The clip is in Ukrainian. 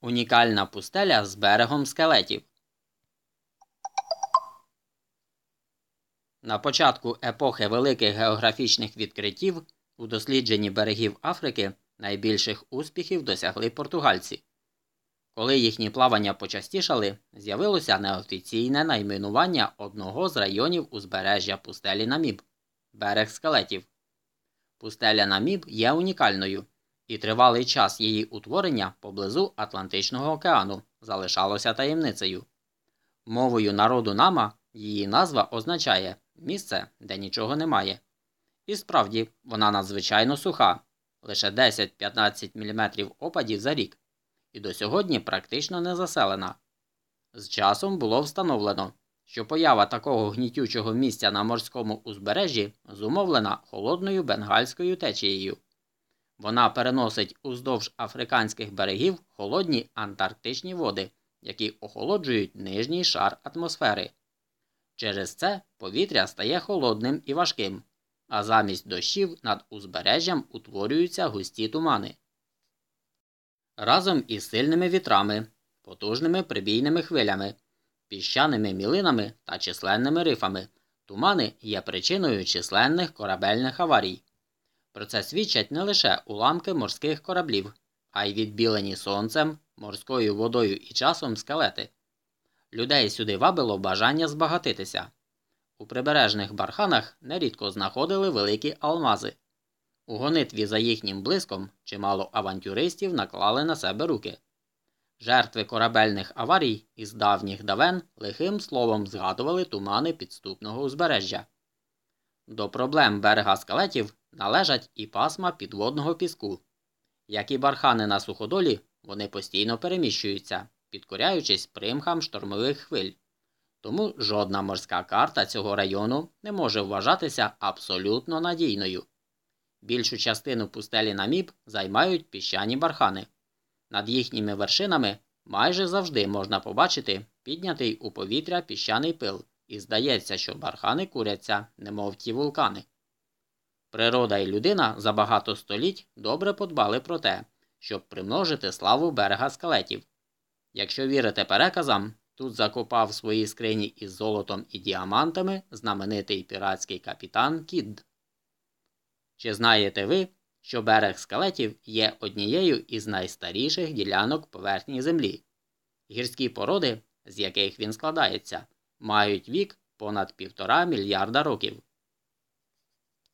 Унікальна пустеля з берегом скелетів. На початку епохи великих географічних відкриттів у дослідженні берегів Африки найбільших успіхів досягли португальці. Коли їхні плавання почастішали, з'явилося неофіційне найменування одного з районів узбережжя пустелі Наміб берег скелетів. Пустеля Наміб є унікальною, і тривалий час її утворення поблизу Атлантичного океану залишалося таємницею. Мовою народу нама її назва означає місце, де нічого немає. І справді, вона надзвичайно суха, лише 10-15 мм опадів за рік, і до сьогодні практично не заселена. З часом було встановлено, що поява такого гнітючого місця на морському узбережжі зумовлена холодною бенгальською течією. Вона переносить уздовж африканських берегів холодні антарктичні води, які охолоджують нижній шар атмосфери. Через це повітря стає холодним і важким, а замість дощів над узбережжям утворюються густі тумани. Разом із сильними вітрами, потужними прибійними хвилями, піщаними мілинами та численними рифами, тумани є причиною численних корабельних аварій. Про це свідчать не лише уламки морських кораблів, а й відбілені сонцем, морською водою і часом скелети. Людей сюди вабило бажання збагатитися. У прибережних барханах нерідко знаходили великі алмази. У гонитві за їхнім блиском чимало авантюристів наклали на себе руки. Жертви корабельних аварій із давніх давен лихим словом згадували тумани підступного узбережжя. До проблем берега скелетів належать і пасма підводного піску. Як і бархани на суходолі, вони постійно переміщуються, підкоряючись примхам штормових хвиль. Тому жодна морська карта цього району не може вважатися абсолютно надійною. Більшу частину пустелі наміб займають піщані бархани. Над їхніми вершинами майже завжди можна побачити піднятий у повітря піщаний пил, і здається, що бархани куряться, немов ті вулкани. Природа і людина за багато століть добре подбали про те, щоб примножити славу берега скелетів. Якщо вірити переказам, тут закопав свої скрині із золотом і діамантами знаменитий піратський капітан Кідд. Чи знаєте ви, що берег скелетів є однією із найстаріших ділянок поверхні Землі? Гірські породи, з яких він складається, мають вік понад півтора мільярда років.